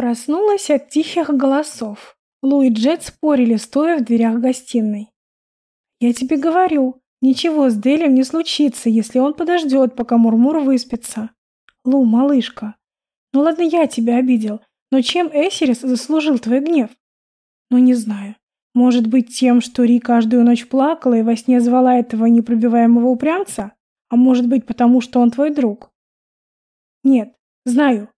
Проснулась от тихих голосов. Лу и Джет спорили, стоя в дверях гостиной. «Я тебе говорю, ничего с Делем не случится, если он подождет, пока Мурмур выспится. Лу, малышка, ну ладно, я тебя обидел, но чем Эсерис заслужил твой гнев? Ну не знаю. Может быть тем, что Ри каждую ночь плакала и во сне звала этого непробиваемого упрямца? А может быть потому, что он твой друг? Нет, знаю,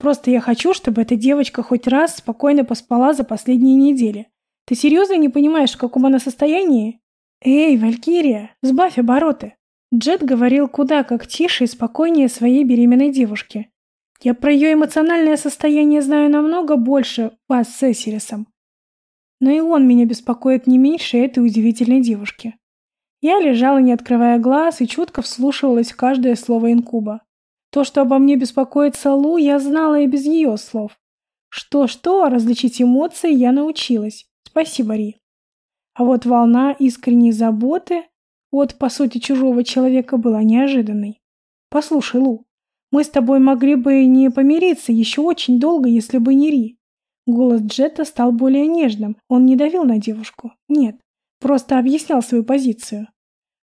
Просто я хочу, чтобы эта девочка хоть раз спокойно поспала за последние недели. Ты серьезно не понимаешь, в каком она состоянии? Эй, Валькирия, сбавь обороты. Джет говорил куда как тише и спокойнее своей беременной девушке. Я про ее эмоциональное состояние знаю намного больше вас с Эсирисом. Но и он меня беспокоит не меньше этой удивительной девушки. Я лежала, не открывая глаз, и чутко вслушивалась в каждое слово инкуба. То, что обо мне беспокоится Лу, я знала и без ее слов. Что-что, различить эмоции я научилась. Спасибо, Ри. А вот волна искренней заботы от, по сути, чужого человека была неожиданной. Послушай, Лу, мы с тобой могли бы не помириться еще очень долго, если бы не Ри. Голос Джета стал более нежным. Он не давил на девушку. Нет, просто объяснял свою позицию.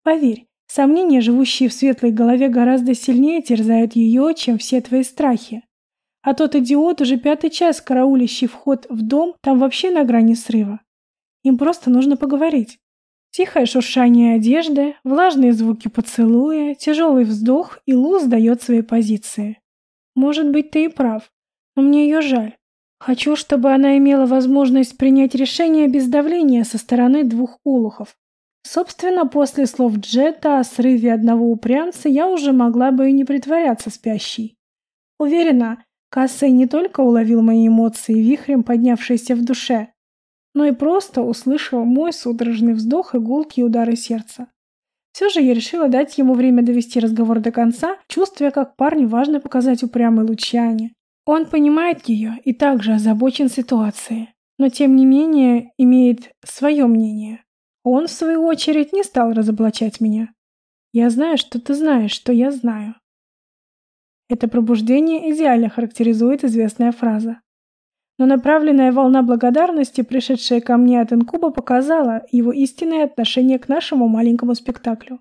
Поверь, Сомнения, живущие в светлой голове, гораздо сильнее терзают ее, чем все твои страхи. А тот идиот, уже пятый час караулящий вход в дом, там вообще на грани срыва. Им просто нужно поговорить. Тихое шуршание одежды, влажные звуки поцелуя, тяжелый вздох, и Лу сдает свои позиции. Может быть, ты и прав, но мне ее жаль. Хочу, чтобы она имела возможность принять решение без давления со стороны двух улухов. Собственно, после слов Джета о срыве одного упрямца я уже могла бы и не притворяться спящей. Уверена, Кассей не только уловил мои эмоции вихрем, поднявшиеся в душе, но и просто услышал мой судорожный вздох и гулкие удары сердца. Все же я решила дать ему время довести разговор до конца, чувствуя, как парню важно показать упрямой Лучане. Он понимает ее и также озабочен ситуацией, но тем не менее имеет свое мнение. Он, в свою очередь, не стал разоблачать меня. Я знаю, что ты знаешь, что я знаю. Это пробуждение идеально характеризует известная фраза. Но направленная волна благодарности, пришедшая ко мне от инкуба, показала его истинное отношение к нашему маленькому спектаклю.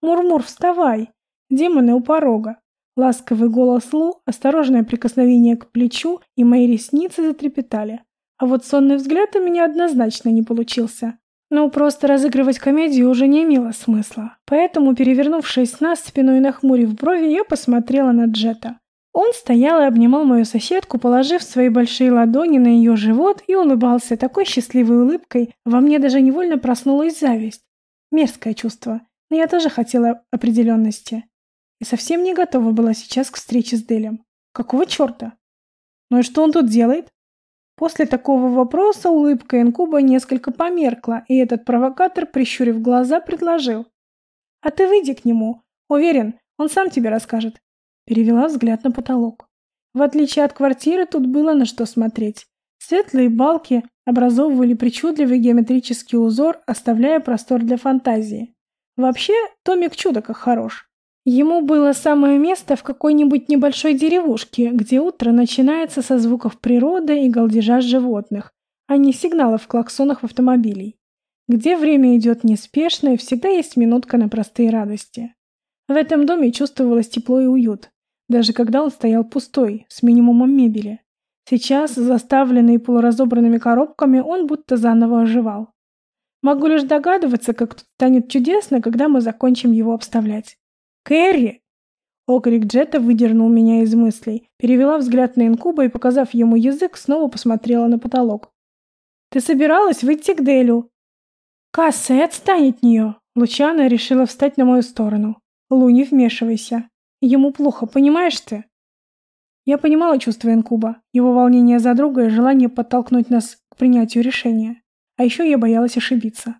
«Мурмур, вставай! Демоны у порога!» Ласковый голос Лу, осторожное прикосновение к плечу, и мои ресницы затрепетали. А вот сонный взгляд у меня однозначно не получился. Но просто разыгрывать комедию уже не имело смысла. Поэтому, перевернувшись на спину и нахмурив брови, я посмотрела на Джета. Он стоял и обнимал мою соседку, положив свои большие ладони на ее живот и улыбался такой счастливой улыбкой, во мне даже невольно проснулась зависть. Мерзкое чувство, но я тоже хотела определенности. И совсем не готова была сейчас к встрече с Делем. Какого черта? Ну и что он тут делает? После такого вопроса улыбка инкуба несколько померкла, и этот провокатор, прищурив глаза, предложил. «А ты выйди к нему. Уверен, он сам тебе расскажет». Перевела взгляд на потолок. В отличие от квартиры, тут было на что смотреть. Светлые балки образовывали причудливый геометрический узор, оставляя простор для фантазии. Вообще, Томик чудо как хорош. Ему было самое место в какой-нибудь небольшой деревушке, где утро начинается со звуков природы и галдежа животных, а не сигналов клаксонов автомобилей. Где время идет неспешно и всегда есть минутка на простые радости. В этом доме чувствовалось тепло и уют, даже когда он стоял пустой, с минимумом мебели. Сейчас, заставленный полуразобранными коробками, он будто заново оживал. Могу лишь догадываться, как тут станет чудесно, когда мы закончим его обставлять. «Кэрри!» Окрик Джета выдернул меня из мыслей, перевела взгляд на инкуба и, показав ему язык, снова посмотрела на потолок. «Ты собиралась выйти к Делю?» «Касса, отстань от нее!» Лучана решила встать на мою сторону. «Лу, не вмешивайся. Ему плохо, понимаешь ты?» Я понимала чувства инкуба, его волнение за друга и желание подтолкнуть нас к принятию решения. А еще я боялась ошибиться.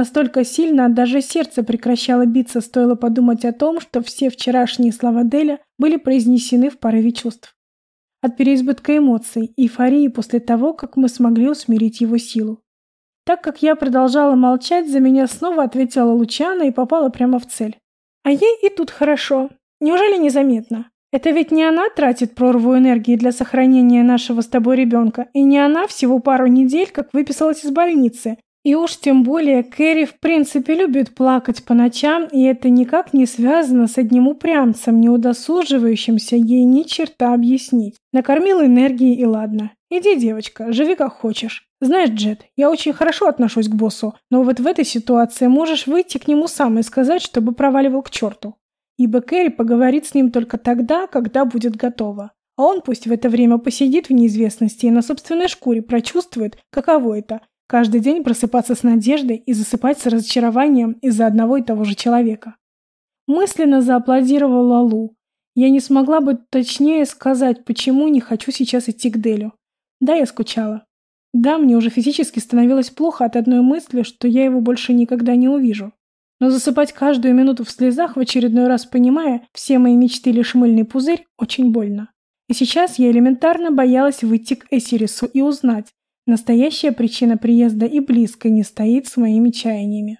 Настолько сильно даже сердце прекращало биться, стоило подумать о том, что все вчерашние слова Деля были произнесены в порыве чувств. От переизбытка эмоций, эйфории после того, как мы смогли усмирить его силу. Так как я продолжала молчать, за меня снова ответила Лучана и попала прямо в цель. А ей и тут хорошо. Неужели незаметно? Это ведь не она тратит прорву энергии для сохранения нашего с тобой ребенка, и не она всего пару недель как выписалась из больницы. И уж тем более Кэрри в принципе любит плакать по ночам, и это никак не связано с одним упрямцем, не удосуживающимся ей ни черта объяснить. Накормил энергией и ладно. Иди, девочка, живи как хочешь. Знаешь, Джет, я очень хорошо отношусь к боссу, но вот в этой ситуации можешь выйти к нему сам и сказать, чтобы проваливал к черту ибо Кэрри поговорит с ним только тогда, когда будет готова. А он пусть в это время посидит в неизвестности и на собственной шкуре прочувствует, каково это – каждый день просыпаться с надеждой и засыпать с разочарованием из-за одного и того же человека. Мысленно зааплодировала Лу. Я не смогла бы точнее сказать, почему не хочу сейчас идти к Делю. Да, я скучала. Да, мне уже физически становилось плохо от одной мысли, что я его больше никогда не увижу. Но засыпать каждую минуту в слезах, в очередной раз понимая, все мои мечты лишь мыльный пузырь, очень больно. И сейчас я элементарно боялась выйти к Эсирису и узнать, настоящая причина приезда и близко не стоит с моими чаяниями.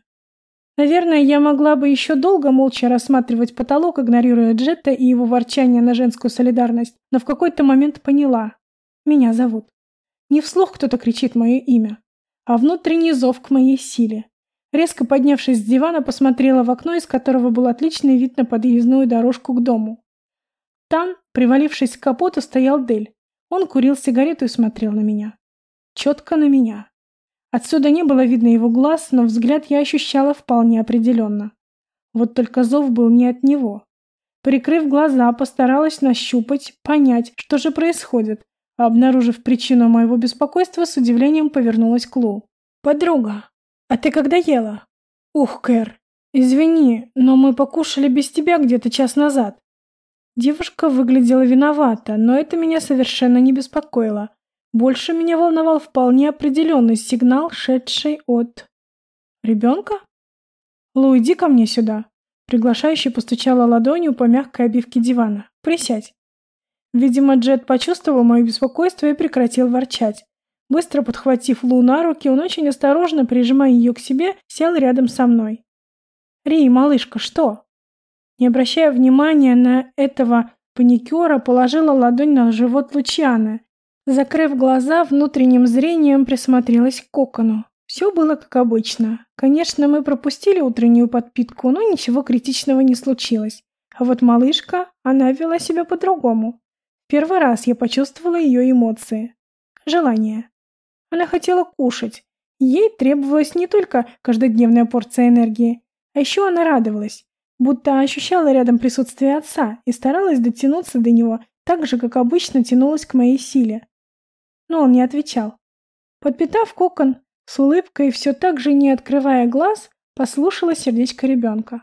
Наверное, я могла бы еще долго молча рассматривать потолок, игнорируя Джетта и его ворчание на женскую солидарность, но в какой-то момент поняла. Меня зовут. Не вслух кто-то кричит мое имя, а внутренний зов к моей силе. Резко поднявшись с дивана, посмотрела в окно, из которого был отличный вид на подъездную дорожку к дому. Там, привалившись к капоту, стоял Дель. Он курил сигарету и смотрел на меня. Четко на меня. Отсюда не было видно его глаз, но взгляд я ощущала вполне определенно. Вот только зов был не от него. Прикрыв глаза, постаралась нащупать, понять, что же происходит, а обнаружив причину моего беспокойства, с удивлением повернулась к Лу. «Подруга, «А ты когда ела?» «Ух, Кэр, извини, но мы покушали без тебя где-то час назад». Девушка выглядела виновата, но это меня совершенно не беспокоило. Больше меня волновал вполне определенный сигнал, шедший от... «Ребенка?» «Лу, иди ко мне сюда». Приглашающий постучала ладонью по мягкой обивке дивана. «Присядь». Видимо, Джет почувствовал мое беспокойство и прекратил ворчать. Быстро подхватив Лу на руки, он очень осторожно, прижимая ее к себе, сел рядом со мной. «Ри, малышка, что?» Не обращая внимания на этого паникера, положила ладонь на живот Лучианы. Закрыв глаза, внутренним зрением присмотрелась к кокону. Все было как обычно. Конечно, мы пропустили утреннюю подпитку, но ничего критичного не случилось. А вот малышка, она вела себя по-другому. Первый раз я почувствовала ее эмоции. Желание. Она хотела кушать. Ей требовалась не только каждодневная порция энергии, а еще она радовалась, будто ощущала рядом присутствие отца и старалась дотянуться до него так же, как обычно тянулась к моей силе. Но он не отвечал. Подпитав кокон, с улыбкой, все так же не открывая глаз, послушала сердечко ребенка.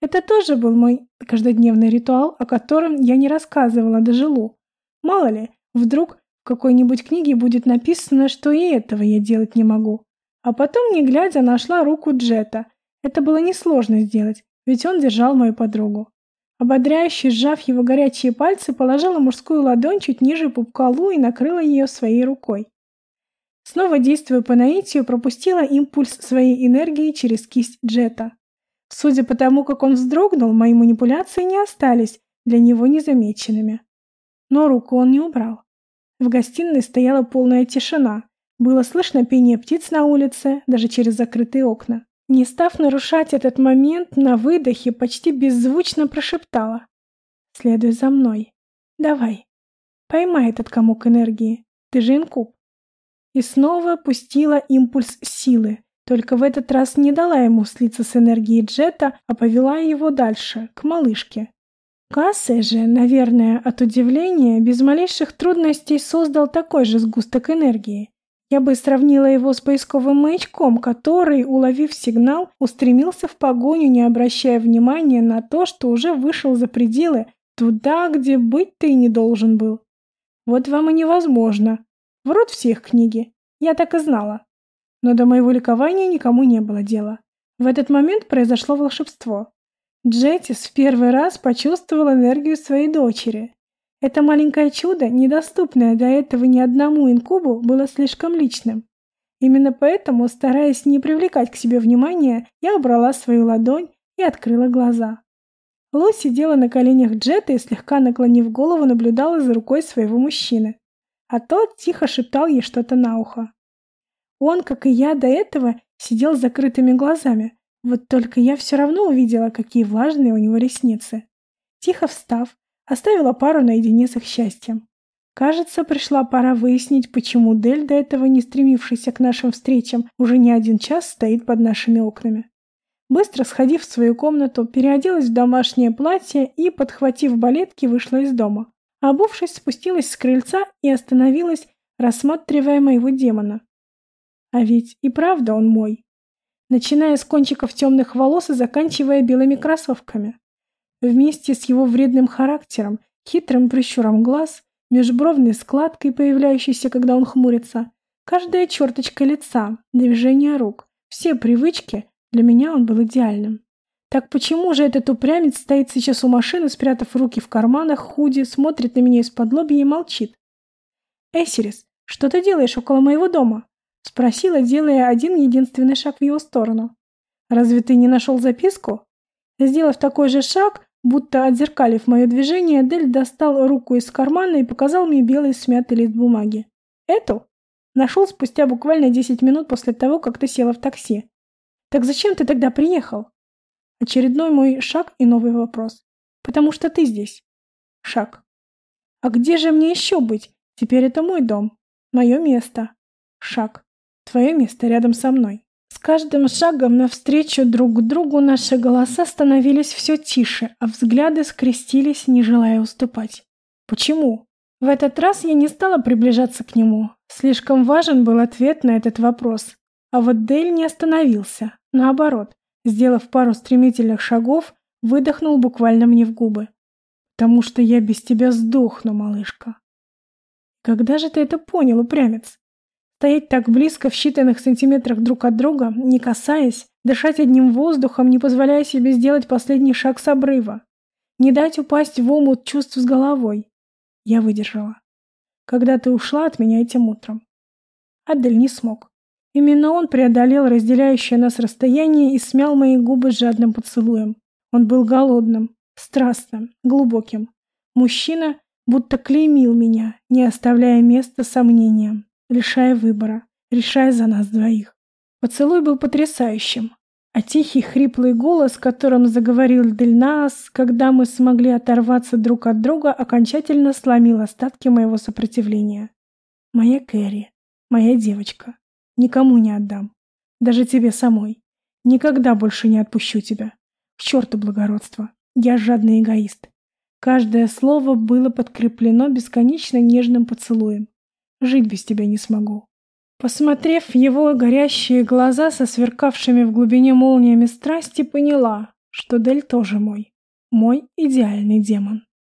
Это тоже был мой каждодневный ритуал, о котором я не рассказывала даже Лу. Мало ли, вдруг в какой-нибудь книге будет написано, что и этого я делать не могу. А потом, не глядя, нашла руку Джета. Это было несложно сделать, ведь он держал мою подругу. Ободряюще сжав его горячие пальцы, положила мужскую ладонь чуть ниже пупка Лу и накрыла ее своей рукой. Снова действуя по наитию, пропустила импульс своей энергии через кисть Джета. Судя по тому, как он вздрогнул, мои манипуляции не остались для него незамеченными. Но руку он не убрал. В гостиной стояла полная тишина. Было слышно пение птиц на улице, даже через закрытые окна. Не став нарушать этот момент, на выдохе почти беззвучно прошептала. «Следуй за мной. Давай. Поймай этот комок энергии. Ты же инкуб». И снова пустила импульс силы, только в этот раз не дала ему слиться с энергией Джета, а повела его дальше, к малышке. Кассе же, наверное, от удивления, без малейших трудностей создал такой же сгусток энергии. Я бы сравнила его с поисковым маячком, который, уловив сигнал, устремился в погоню, не обращая внимания на то, что уже вышел за пределы, туда, где быть ты и не должен был. Вот вам и невозможно. Врут всех книги. Я так и знала. Но до моего ликования никому не было дела. В этот момент произошло волшебство. Джетис в первый раз почувствовал энергию своей дочери. Это маленькое чудо, недоступное до этого ни одному инкубу, было слишком личным. Именно поэтому, стараясь не привлекать к себе внимания, я убрала свою ладонь и открыла глаза. Ло сидела на коленях Джета и, слегка наклонив голову, наблюдала за рукой своего мужчины. А тот тихо шептал ей что-то на ухо. Он, как и я до этого, сидел с закрытыми глазами. Вот только я все равно увидела, какие влажные у него ресницы. Тихо встав, оставила пару наедине с их счастьем. Кажется, пришла пора выяснить, почему Дель, до этого не стремившийся к нашим встречам, уже не один час стоит под нашими окнами. Быстро сходив в свою комнату, переоделась в домашнее платье и, подхватив балетки, вышла из дома. Обувшись, спустилась с крыльца и остановилась, рассматривая моего демона. А ведь и правда он мой. Начиная с кончиков темных волос и заканчивая белыми кроссовками. Вместе с его вредным характером, хитрым прищуром глаз, межбровной складкой, появляющейся, когда он хмурится, каждая черточка лица, движение рук, все привычки, для меня он был идеальным. Так почему же этот упрямец стоит сейчас у машины, спрятав руки в карманах, худи, смотрит на меня из-под лобья и молчит? «Эсерис, что ты делаешь около моего дома?» Спросила, делая один единственный шаг в его сторону. «Разве ты не нашел записку?» Сделав такой же шаг, будто отзеркалив мое движение, Дель достал руку из кармана и показал мне белый смятый лист бумаги. «Эту?» Нашел спустя буквально 10 минут после того, как ты села в такси. «Так зачем ты тогда приехал?» Очередной мой шаг и новый вопрос. «Потому что ты здесь». Шаг. «А где же мне еще быть? Теперь это мой дом. Мое место». Шаг. Твое место рядом со мной. Каждым шагом навстречу друг другу наши голоса становились все тише, а взгляды скрестились, не желая уступать. Почему? В этот раз я не стала приближаться к нему. Слишком важен был ответ на этот вопрос. А вот Дель не остановился. Наоборот, сделав пару стремительных шагов, выдохнул буквально мне в губы. «Потому что я без тебя сдохну, малышка». «Когда же ты это понял, упрямец?» Стоять так близко в считанных сантиметрах друг от друга, не касаясь, дышать одним воздухом, не позволяя себе сделать последний шаг с обрыва. Не дать упасть в омут чувств с головой. Я выдержала. Когда ты ушла от меня этим утром. Адель не смог. Именно он преодолел разделяющее нас расстояние и смял мои губы с жадным поцелуем. Он был голодным, страстным, глубоким. Мужчина будто клеймил меня, не оставляя места сомнениям лишая выбора, решая за нас двоих. Поцелуй был потрясающим, а тихий хриплый голос, которым заговорил Дельнаас, когда мы смогли оторваться друг от друга, окончательно сломил остатки моего сопротивления. Моя Кэрри, моя девочка, никому не отдам, даже тебе самой. Никогда больше не отпущу тебя. К черту благородство, я жадный эгоист. Каждое слово было подкреплено бесконечно нежным поцелуем. Жить без тебя не смогу. Посмотрев в его горящие глаза со сверкавшими в глубине молниями страсти, поняла, что Дель тоже мой. Мой идеальный демон.